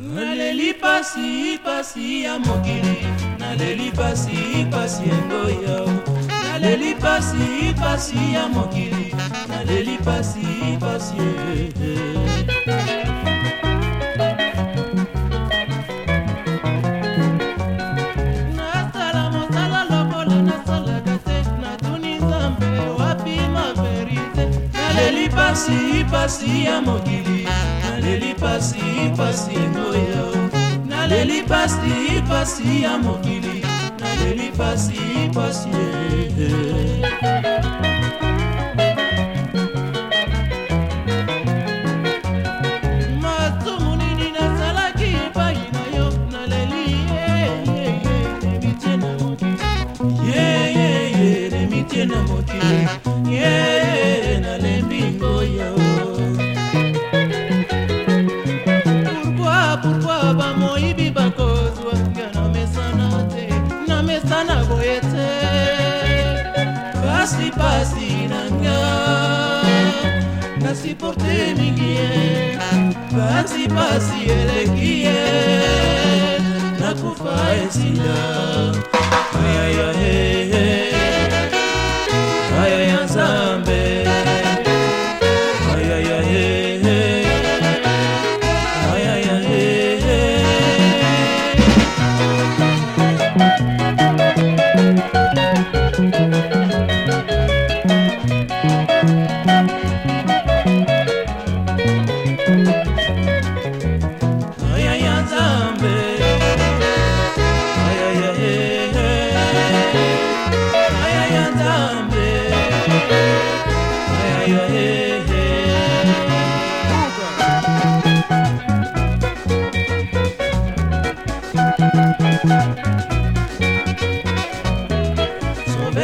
naleli pasi pasi ya mokili naleli pasi pasi endoyo naleli pasi pasi ya mokili naleli pasi pasi nasala mosala lokola nasalaka te natuni nzambe wapi maverite naleli pasi pasi ya mokili naleli pasi pasi ngoya naleli pasi pasi ya mokili naleli pasi pasi Yeah. pasipasi na nga nasiporte mingi ye pasipasi eleki ye nakufa esinda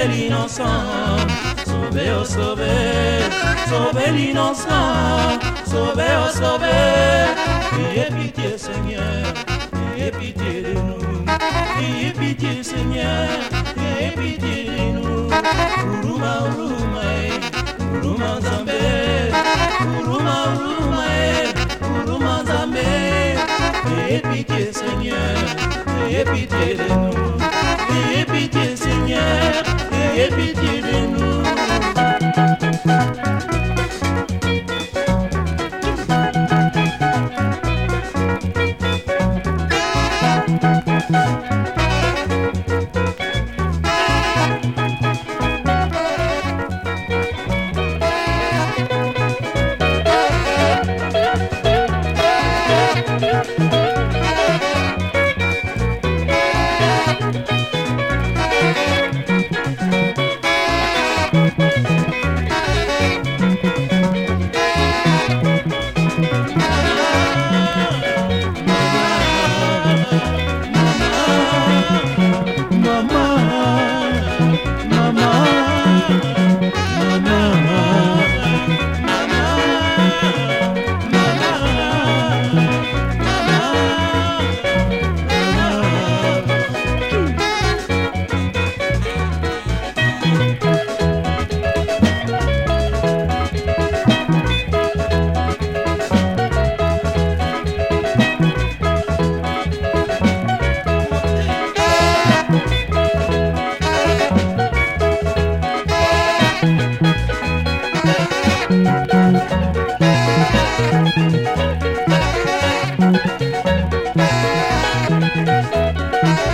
l'innocent, sauver, oh sauver, sauver l'innocent, sauver, oh sauver, ayez pitié Seigneur, ayez pitié de nous, ayez pitié Seigneur, ayez pitié de nous, Uruma Uruma, Uruma Zambé, Uruma Uruma, Uruma Zambé, ayez pitié Seigneur, ayez pitié de nous. Ayez pitié Seigneur, ayez pitié de nous. Thank you. Yeah.